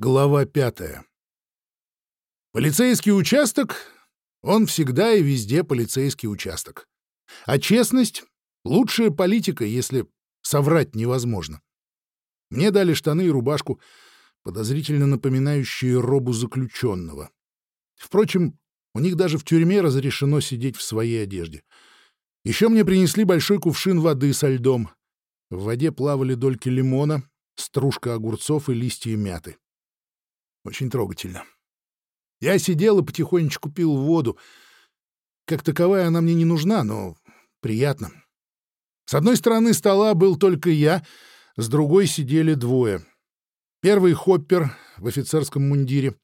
Глава пятая. Полицейский участок, он всегда и везде полицейский участок. А честность — лучшая политика, если соврать невозможно. Мне дали штаны и рубашку, подозрительно напоминающие робу заключенного. Впрочем, у них даже в тюрьме разрешено сидеть в своей одежде. Еще мне принесли большой кувшин воды со льдом. В воде плавали дольки лимона, стружка огурцов и листья мяты. Очень трогательно. Я сидел и потихонечку пил воду. Как таковая она мне не нужна, но приятно. С одной стороны стола был только я, с другой сидели двое. Первый — Хоппер в офицерском мундире.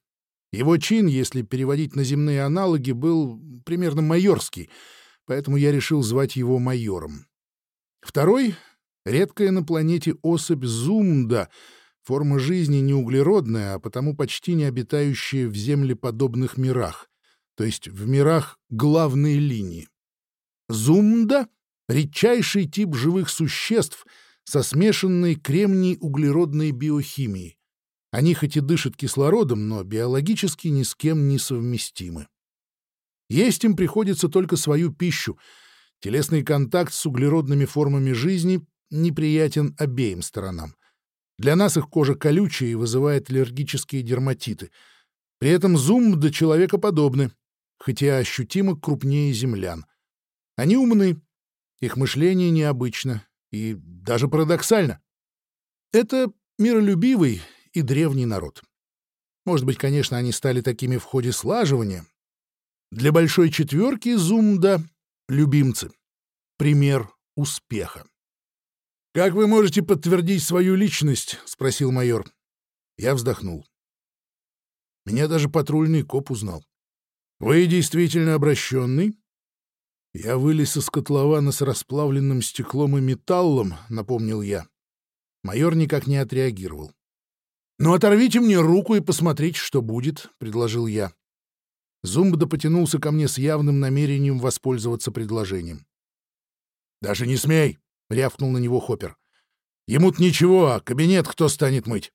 Его чин, если переводить на земные аналоги, был примерно майорский, поэтому я решил звать его майором. Второй — редкая на планете особь Зумда — Форма жизни не углеродная, а потому почти не обитающая в землеподобных мирах, то есть в мирах главной линии. Зумда — редчайший тип живых существ со смешанной кремний-углеродной биохимией. Они хоть и дышат кислородом, но биологически ни с кем не совместимы. Есть им приходится только свою пищу. Телесный контакт с углеродными формами жизни неприятен обеим сторонам. Для нас их кожа колючая и вызывает аллергические дерматиты. При этом зум до человека подобны, хотя ощутимо крупнее землян. Они умны, их мышление необычно и даже парадоксально. Это миролюбивый и древний народ. Может быть, конечно, они стали такими в ходе слаживания. Для большой четверки Зумда — любимцы. Пример успеха. «Как вы можете подтвердить свою личность?» — спросил майор. Я вздохнул. Меня даже патрульный коп узнал. «Вы действительно обращенный?» Я вылез из котлована с расплавленным стеклом и металлом, — напомнил я. Майор никак не отреагировал. «Ну, оторвите мне руку и посмотрите, что будет», — предложил я. Зумбда потянулся ко мне с явным намерением воспользоваться предложением. «Даже не смей!» — рявкнул на него Хоппер. «Ему-то ничего, а кабинет кто станет мыть?»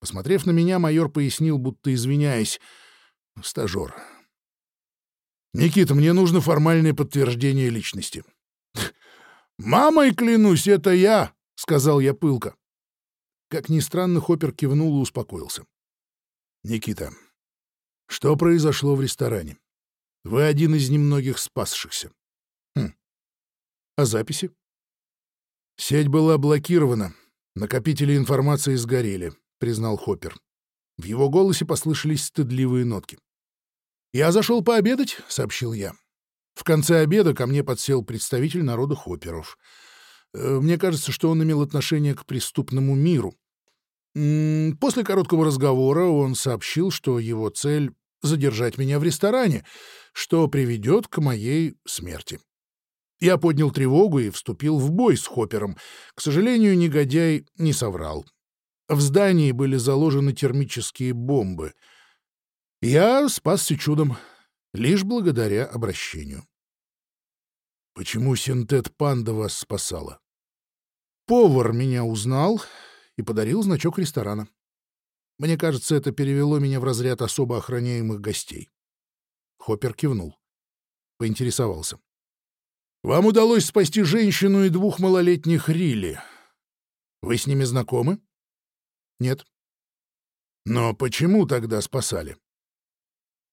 Посмотрев на меня, майор пояснил, будто извиняясь. «Стажер». «Никита, мне нужно формальное подтверждение личности». «Мамой клянусь, это я!» — сказал я пылко. Как ни странно, Хоппер кивнул и успокоился. «Никита, что произошло в ресторане? Вы один из немногих спасшихся. Хм. А записи? «Сеть была блокирована. Накопители информации сгорели», — признал Хоппер. В его голосе послышались стыдливые нотки. «Я зашел пообедать», — сообщил я. В конце обеда ко мне подсел представитель народа Хопперов. Э, мне кажется, что он имел отношение к преступному миру. После короткого разговора он сообщил, что его цель — задержать меня в ресторане, что приведет к моей смерти. Я поднял тревогу и вступил в бой с Хоппером. К сожалению, негодяй не соврал. В здании были заложены термические бомбы. Я спасся чудом, лишь благодаря обращению. Почему синтет-панда вас спасала? Повар меня узнал и подарил значок ресторана. Мне кажется, это перевело меня в разряд особо охраняемых гостей. Хоппер кивнул. Поинтересовался. Вам удалось спасти женщину и двух малолетних Рилли. Вы с ними знакомы? Нет. Но почему тогда спасали?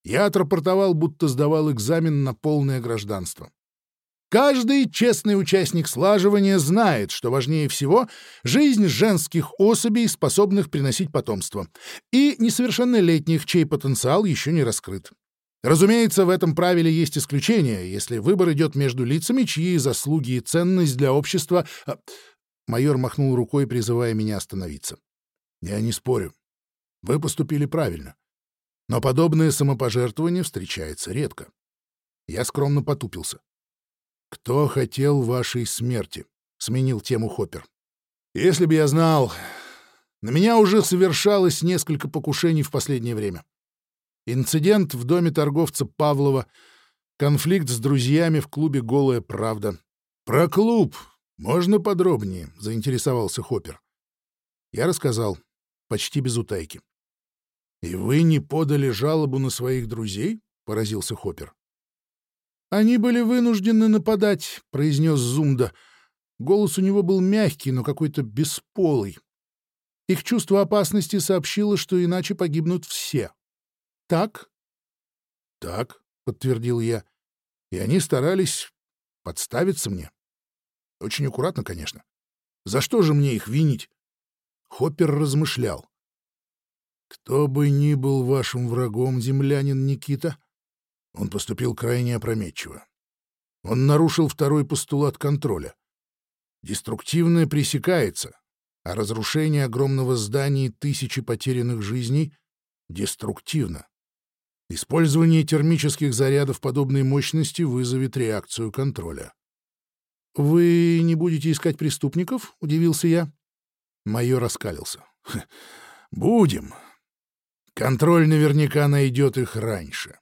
Я отрапортовал, будто сдавал экзамен на полное гражданство. Каждый честный участник слаживания знает, что важнее всего — жизнь женских особей, способных приносить потомство, и несовершеннолетних, чей потенциал еще не раскрыт. Разумеется, в этом правиле есть исключение, если выбор идет между лицами, чьи заслуги и ценность для общества... А, майор махнул рукой, призывая меня остановиться. Я не спорю. Вы поступили правильно. Но подобное самопожертвование встречается редко. Я скромно потупился. «Кто хотел вашей смерти?» — сменил тему Хоппер. «Если бы я знал... На меня уже совершалось несколько покушений в последнее время. Инцидент в доме торговца Павлова, конфликт с друзьями в клубе «Голая правда». «Про клуб можно подробнее?» — заинтересовался Хоппер. Я рассказал, почти без утайки. «И вы не подали жалобу на своих друзей?» — поразился Хоппер. «Они были вынуждены нападать», — произнес Зумда. Голос у него был мягкий, но какой-то бесполый. Их чувство опасности сообщило, что иначе погибнут все. «Так?» «Так», — подтвердил я. «И они старались подставиться мне. Очень аккуратно, конечно. За что же мне их винить?» Хоппер размышлял. «Кто бы ни был вашим врагом, землянин Никита, он поступил крайне опрометчиво. Он нарушил второй постулат контроля. Деструктивное пресекается, а разрушение огромного здания и тысячи потерянных жизней деструктивно. Использование термических зарядов подобной мощности вызовет реакцию контроля. «Вы не будете искать преступников?» — удивился я. Майор раскалился. «Будем. Контроль наверняка найдет их раньше.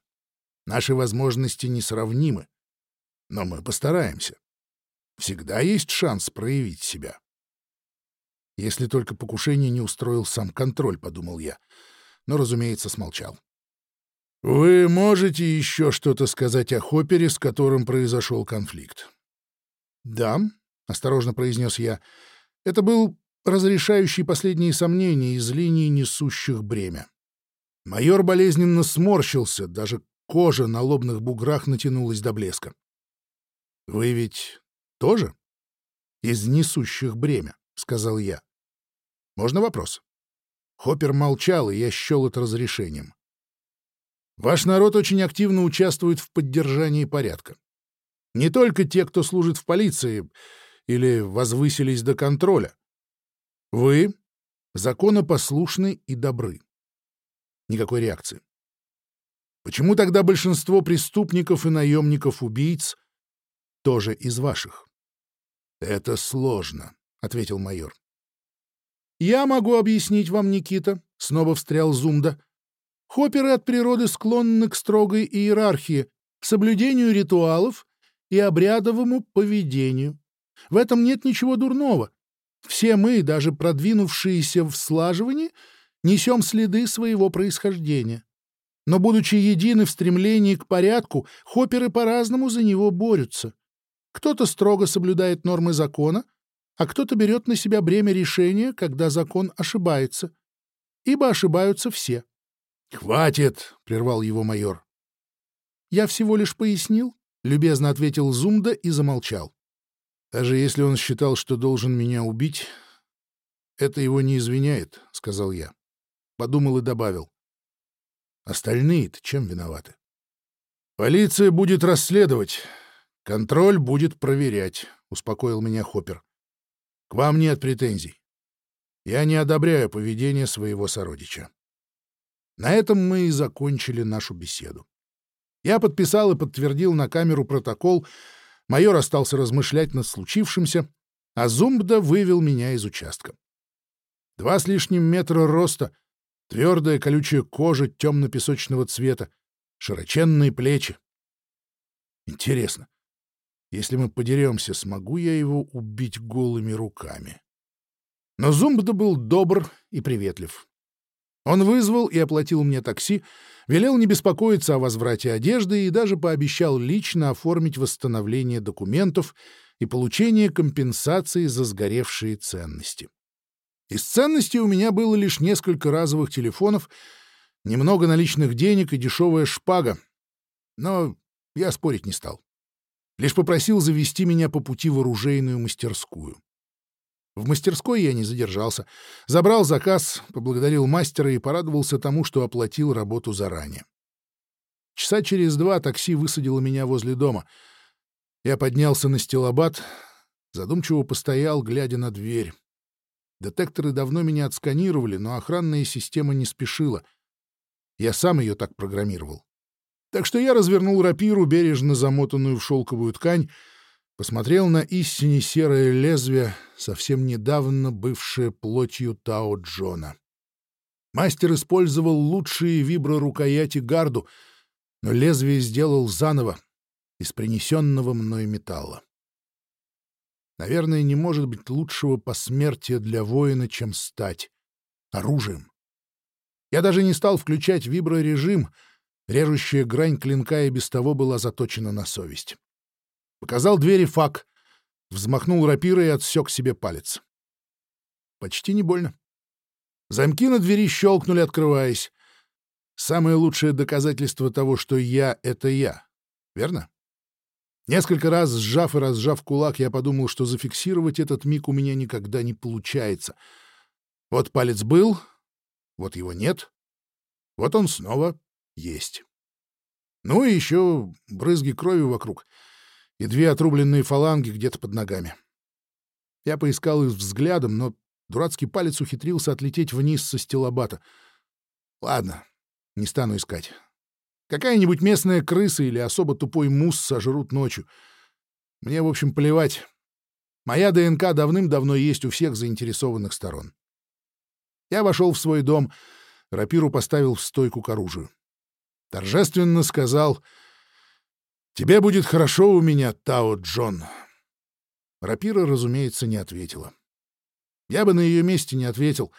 Наши возможности несравнимы. Но мы постараемся. Всегда есть шанс проявить себя. Если только покушение не устроил сам контроль, — подумал я. Но, разумеется, смолчал. Вы можете еще что-то сказать о Хоппере, с которым произошел конфликт? — Да, — осторожно произнес я. Это был разрешающий последние сомнения из линий, несущих бремя. Майор болезненно сморщился, даже кожа на лобных буграх натянулась до блеска. — Вы ведь тоже из несущих бремя, — сказал я. — Можно вопрос? Хоппер молчал, и я счел это разрешением. Ваш народ очень активно участвует в поддержании порядка. Не только те, кто служит в полиции или возвысились до контроля. Вы законопослушны и добры. Никакой реакции. Почему тогда большинство преступников и наемников-убийц тоже из ваших? — Это сложно, — ответил майор. — Я могу объяснить вам, Никита, — снова встрял Зумда. Хопперы от природы склонны к строгой иерархии, соблюдению ритуалов и обрядовому поведению. В этом нет ничего дурного. Все мы, даже продвинувшиеся в слаживании, несем следы своего происхождения. Но, будучи едины в стремлении к порядку, хопперы по-разному за него борются. Кто-то строго соблюдает нормы закона, а кто-то берет на себя бремя решения, когда закон ошибается. Ибо ошибаются все. «Хватит!» — прервал его майор. «Я всего лишь пояснил», — любезно ответил Зумда и замолчал. «Даже если он считал, что должен меня убить, это его не извиняет», — сказал я. Подумал и добавил. Остальные-то чем виноваты? Полиция будет расследовать. Контроль будет проверять, — успокоил меня Хоппер. К вам нет претензий. Я не одобряю поведение своего сородича. На этом мы и закончили нашу беседу. Я подписал и подтвердил на камеру протокол, майор остался размышлять над случившимся, а Зумбда вывел меня из участка. Два с лишним метра роста, твердая колючая кожа темно-песочного цвета, широченные плечи. Интересно, если мы подеремся, смогу я его убить голыми руками? Но Зумбда был добр и приветлив. Он вызвал и оплатил мне такси, велел не беспокоиться о возврате одежды и даже пообещал лично оформить восстановление документов и получение компенсации за сгоревшие ценности. Из ценностей у меня было лишь несколько разовых телефонов, немного наличных денег и дешевая шпага. Но я спорить не стал. Лишь попросил завести меня по пути в оружейную мастерскую. В мастерской я не задержался. Забрал заказ, поблагодарил мастера и порадовался тому, что оплатил работу заранее. Часа через два такси высадило меня возле дома. Я поднялся на стелобат, задумчиво постоял, глядя на дверь. Детекторы давно меня отсканировали, но охранная система не спешила. Я сам ее так программировал. Так что я развернул рапиру, бережно замотанную в шелковую ткань, посмотрел на истине серое лезвие, совсем недавно бывшее плотью Тао Джона. Мастер использовал лучшие виброрукояти гарду, но лезвие сделал заново, из принесенного мной металла. Наверное, не может быть лучшего посмертия для воина, чем стать оружием. Я даже не стал включать виброрежим. Режущая грань клинка и без того была заточена на совесть. Показал двери фак, взмахнул рапирой и отсек себе палец. Почти не больно. Замки на двери щелкнули, открываясь. Самое лучшее доказательство того, что я — это я. Верно? Несколько раз сжав и разжав кулак, я подумал, что зафиксировать этот миг у меня никогда не получается. Вот палец был, вот его нет, вот он снова есть. Ну и еще брызги крови вокруг и две отрубленные фаланги где-то под ногами. Я поискал их взглядом, но дурацкий палец ухитрился отлететь вниз со стилобата. Ладно, не стану искать. Какая-нибудь местная крыса или особо тупой мусс сожрут ночью. Мне, в общем, плевать. Моя ДНК давным-давно есть у всех заинтересованных сторон. Я вошел в свой дом, рапиру поставил в стойку к оружию. Торжественно сказал «Тебе будет хорошо у меня, Тао Джон». Рапира, разумеется, не ответила. Я бы на ее месте не ответил,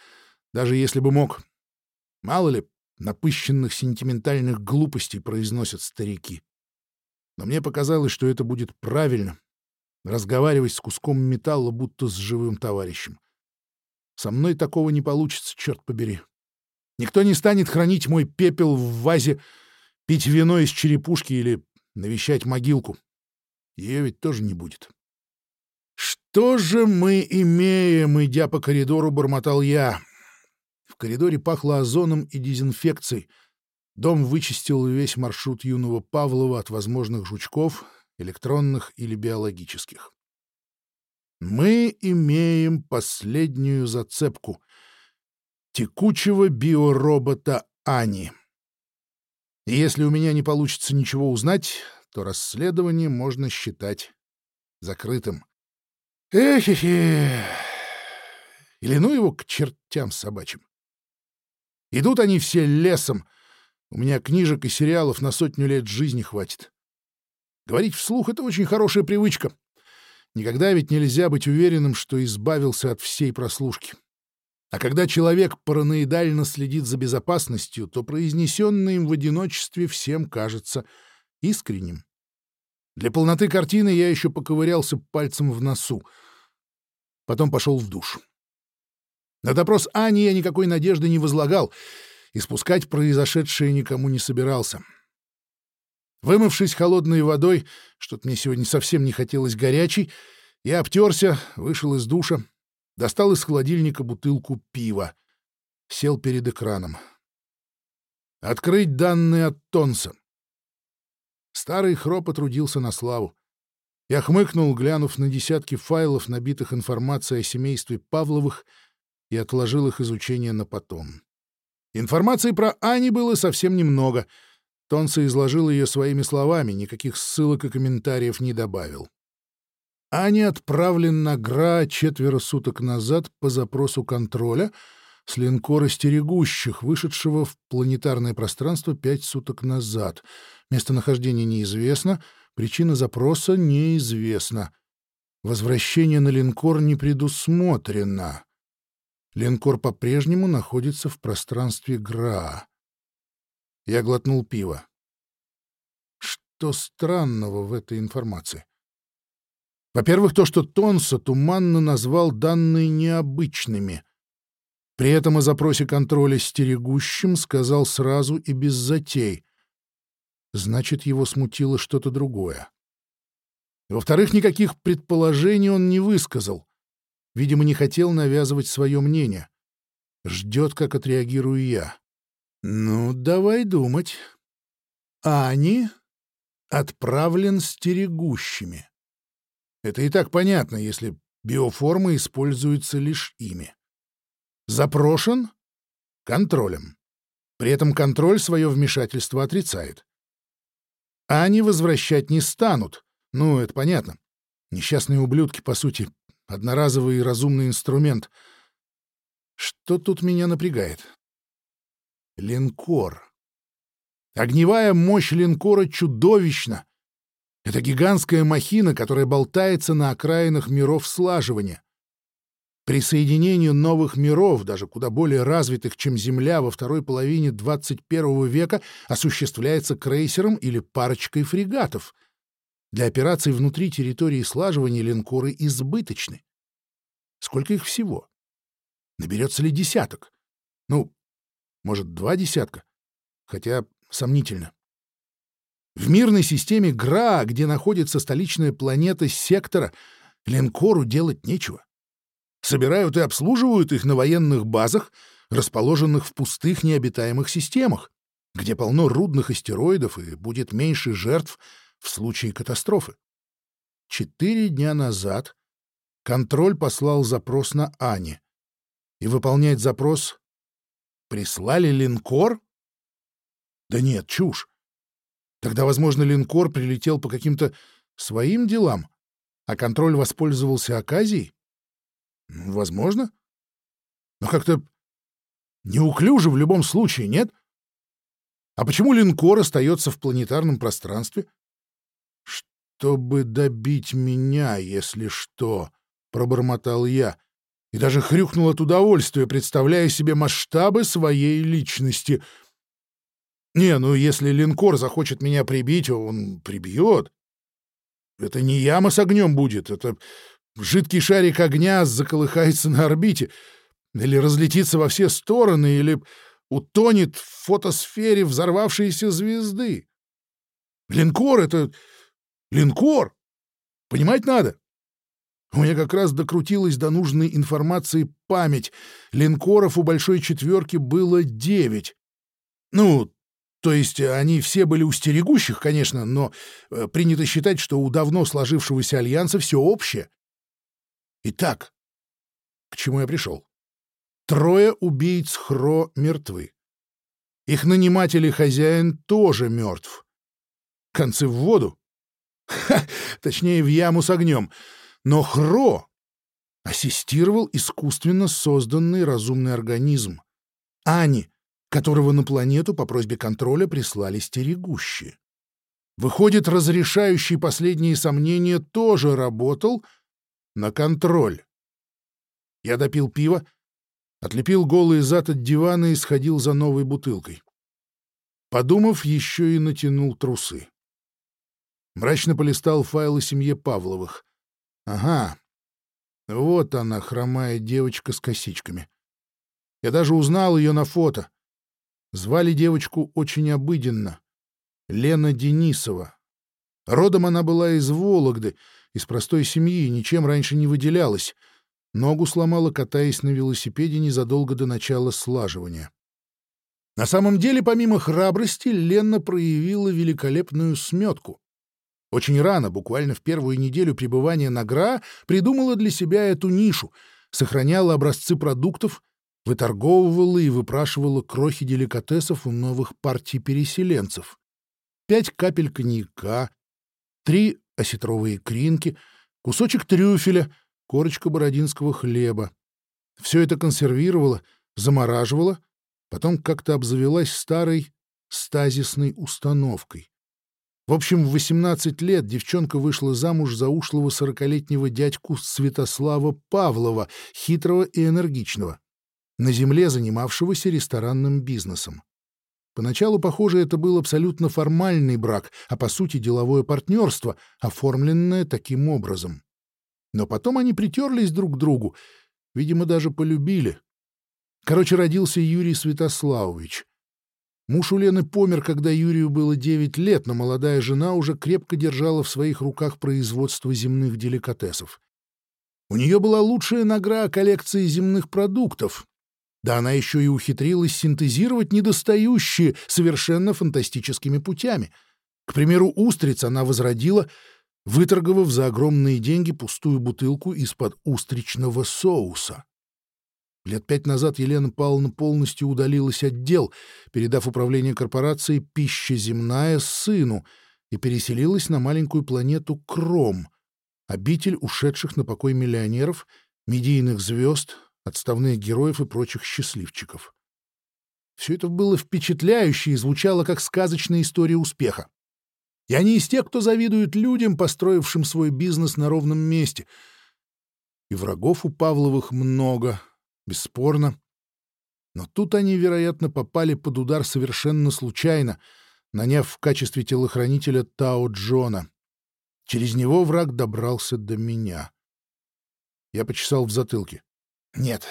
даже если бы мог. Мало ли, напыщенных сентиментальных глупостей произносят старики. Но мне показалось, что это будет правильно — разговаривать с куском металла, будто с живым товарищем. Со мной такого не получится, черт побери. Никто не станет хранить мой пепел в вазе, пить вино из черепушки или навещать могилку. Ее ведь тоже не будет. «Что же мы имеем?» — идя по коридору, бормотал я. В коридоре пахло озоном и дезинфекцией. Дом вычистил весь маршрут юного Павлова от возможных жучков, электронных или биологических. Мы имеем последнюю зацепку — текучего биоробота Ани. И если у меня не получится ничего узнать, то расследование можно считать закрытым. Эх-хе-хе! Или ну его к чертям собачьим. Идут они все лесом. У меня книжек и сериалов на сотню лет жизни хватит. Говорить вслух — это очень хорошая привычка. Никогда ведь нельзя быть уверенным, что избавился от всей прослушки. А когда человек параноидально следит за безопасностью, то произнесенное им в одиночестве всем кажется искренним. Для полноты картины я еще поковырялся пальцем в носу. Потом пошел в душ. На допрос Ани я никакой надежды не возлагал и спускать произошедшее никому не собирался. Вымывшись холодной водой, что-то мне сегодня совсем не хотелось горячей, я обтерся, вышел из душа, достал из холодильника бутылку пива, сел перед экраном. Открыть данные от Тонса. Старый хроп трудился на славу. Я хмыкнул, глянув на десятки файлов, набитых информацией о семействе Павловых — и отложил их изучение на потом. Информации про Ани было совсем немного. Тонса изложил ее своими словами, никаких ссылок и комментариев не добавил. Ани отправлен на ГРА четверо суток назад по запросу контроля с линкора «Стерегущих», вышедшего в планетарное пространство пять суток назад. Местонахождение неизвестно, причина запроса неизвестна. Возвращение на линкор не предусмотрено. Ленкор по-прежнему находится в пространстве Гра. Я глотнул пиво. Что странного в этой информации? Во-первых, то, что Тонса туманно назвал данные необычными. При этом о запросе контроля стерегущим сказал сразу и без затей. Значит, его смутило что-то другое. Во-вторых, никаких предположений он не высказал. Видимо, не хотел навязывать свое мнение. Ждет, как отреагирую я. Ну, давай думать. Ани отправлен стерегущими. Это и так понятно, если биоформы используются лишь ими. Запрошен контролем. При этом контроль свое вмешательство отрицает. Ани возвращать не станут. Ну, это понятно. Несчастные ублюдки, по сути, Одноразовый и разумный инструмент. Что тут меня напрягает? Линкор. Огневая мощь линкора чудовищна. Это гигантская махина, которая болтается на окраинах миров слаживания. Присоединение новых миров, даже куда более развитых, чем Земля во второй половине 21 века, осуществляется крейсером или парочкой фрегатов. Для операций внутри территории слаживания линкоры избыточны. Сколько их всего? Наберется ли десяток? Ну, может, два десятка? Хотя сомнительно. В мирной системе ГРА, где находится столичная планета Сектора, линкору делать нечего собирают и обслуживают их на военных базах, расположенных в пустых необитаемых системах, где полно рудных астероидов и будет меньше жертв в случае катастрофы. Четыре дня назад контроль послал запрос на Ани. И выполнять запрос прислали линкор? Да нет, чушь. Тогда, возможно, линкор прилетел по каким-то своим делам, а контроль воспользовался оказией? Возможно. Но как-то неуклюже в любом случае, нет? А почему линкор остается в планетарном пространстве? Чтобы добить меня, если что, пробормотал я и даже хрюкнул от удовольствия, представляя себе масштабы своей личности. Не, ну если линкор захочет меня прибить, он прибьет. Это не яма с огнем будет, это жидкий шарик огня заколыхается на орбите, или разлетится во все стороны, или утонет в фотосфере взорвавшейся звезды. Линкор — это линкор. Понимать надо. У меня как раз докрутилась до нужной информации память. Линкоров у Большой Четверки было девять. Ну, то есть они все были у стерегущих, конечно, но э, принято считать, что у давно сложившегося альянса все общее. Итак, к чему я пришел? Трое убийц Хро мертвы. Их наниматель и хозяин тоже мертв. Концы в воду. Ха, точнее, в яму с огнем. Но Хро ассистировал искусственно созданный разумный организм. Ани, которого на планету по просьбе контроля прислали стерегущие. Выходит, разрешающий последние сомнения тоже работал — на контроль. Я допил пиво, отлепил голый зад от дивана и сходил за новой бутылкой. Подумав, еще и натянул трусы. Мрачно полистал файлы семьи Павловых. Ага, вот она, хромая девочка с косичками. Я даже узнал ее на фото. Звали девочку очень обыденно — Лена Денисова. Родом она была из Вологды — из простой семьи, ничем раньше не выделялась. Ногу сломала, катаясь на велосипеде незадолго до начала слаживания. На самом деле, помимо храбрости, Лена проявила великолепную сметку. Очень рано, буквально в первую неделю пребывания на ГРА, придумала для себя эту нишу, сохраняла образцы продуктов, выторговывала и выпрашивала крохи деликатесов у новых партий переселенцев. Пять капель коньяка, три осетровые кринки, кусочек трюфеля, корочка бородинского хлеба. Все это консервировала, замораживала, потом как-то обзавелась старой стазисной установкой. В общем, в 18 лет девчонка вышла замуж за ушлого сорокалетнего дядьку Святослава Павлова, хитрого и энергичного, на земле занимавшегося ресторанным бизнесом. Поначалу, похоже, это был абсолютно формальный брак, а по сути деловое партнерство, оформленное таким образом. Но потом они притерлись друг к другу, видимо, даже полюбили. Короче, родился Юрий Святославович. Муж у Лены помер, когда Юрию было 9 лет, но молодая жена уже крепко держала в своих руках производство земных деликатесов. У нее была лучшая награда коллекции земных продуктов, да она еще и ухитрилась синтезировать недостающие совершенно фантастическими путями. К примеру, устриц она возродила, выторговав за огромные деньги пустую бутылку из-под устричного соуса. Лет пять назад Елена Павловна полностью удалилась от дел, передав управление корпорацией «Пища земная» сыну и переселилась на маленькую планету Кром, обитель ушедших на покой миллионеров, медийных звезд, отставных героев и прочих счастливчиков. Все это было впечатляюще и звучало как сказочная история успеха. Я не из тех, кто завидует людям, построившим свой бизнес на ровном месте. И врагов у Павловых много, бесспорно. Но тут они, вероятно, попали под удар совершенно случайно, наняв в качестве телохранителя Тао Джона. Через него враг добрался до меня. Я почесал в затылке. Нет,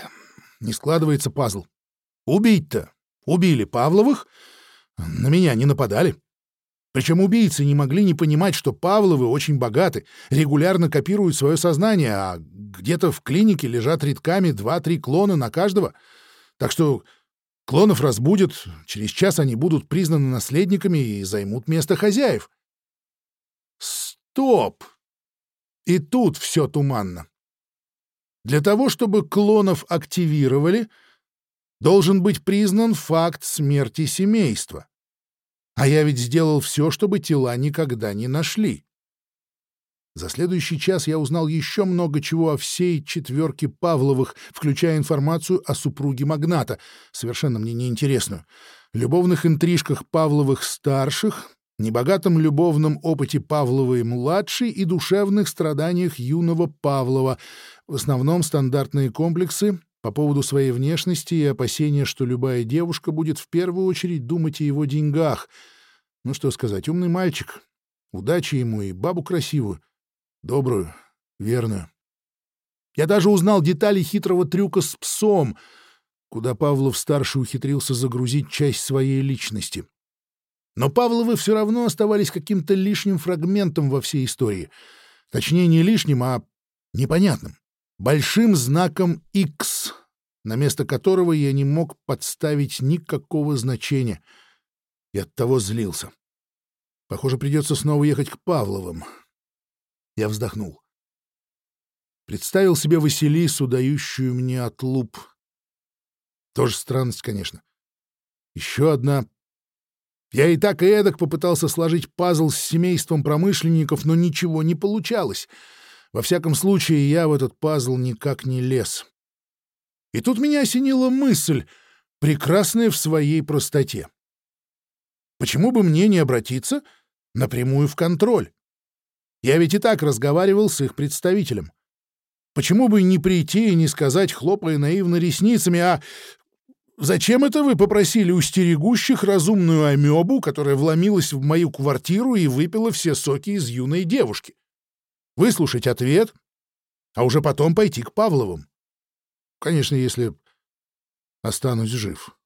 не складывается пазл. Убить-то убили Павловых, на меня не нападали. Причем убийцы не могли не понимать, что Павловы очень богаты, регулярно копируют свое сознание, а где-то в клинике лежат редками два-три клона на каждого. Так что клонов разбудят, через час они будут признаны наследниками и займут место хозяев. Стоп! И тут все туманно. Для того, чтобы клонов активировали, должен быть признан факт смерти семейства. А я ведь сделал все, чтобы тела никогда не нашли. За следующий час я узнал еще много чего о всей четверке Павловых, включая информацию о супруге магната, совершенно мне неинтересную, любовных интрижках Павловых-старших, небогатом любовном опыте Павловой-младшей и душевных страданиях юного Павлова, в основном стандартные комплексы по поводу своей внешности и опасения, что любая девушка будет в первую очередь думать о его деньгах. Ну что сказать, умный мальчик. Удачи ему и бабу красивую — Добрую, верную. Я даже узнал детали хитрого трюка с псом, куда Павлов-старший ухитрился загрузить часть своей личности. Но Павловы все равно оставались каким-то лишним фрагментом во всей истории. Точнее, не лишним, а непонятным. Большим знаком X, на место которого я не мог подставить никакого значения. И оттого злился. Похоже, придется снова ехать к Павловым. Я вздохнул. Представил себе Василису, дающую мне отлуп. Тоже странность, конечно. Еще одна. Я и так и эдак попытался сложить пазл с семейством промышленников, но ничего не получалось. Во всяком случае, я в этот пазл никак не лез. И тут меня осенила мысль, прекрасная в своей простоте. Почему бы мне не обратиться напрямую в контроль? Я ведь и так разговаривал с их представителем. Почему бы не прийти и не сказать, хлопая наивно ресницами, а зачем это вы попросили у стерегущих разумную амебу, которая вломилась в мою квартиру и выпила все соки из юной девушки? Выслушать ответ, а уже потом пойти к Павловым. Конечно, если останусь жив.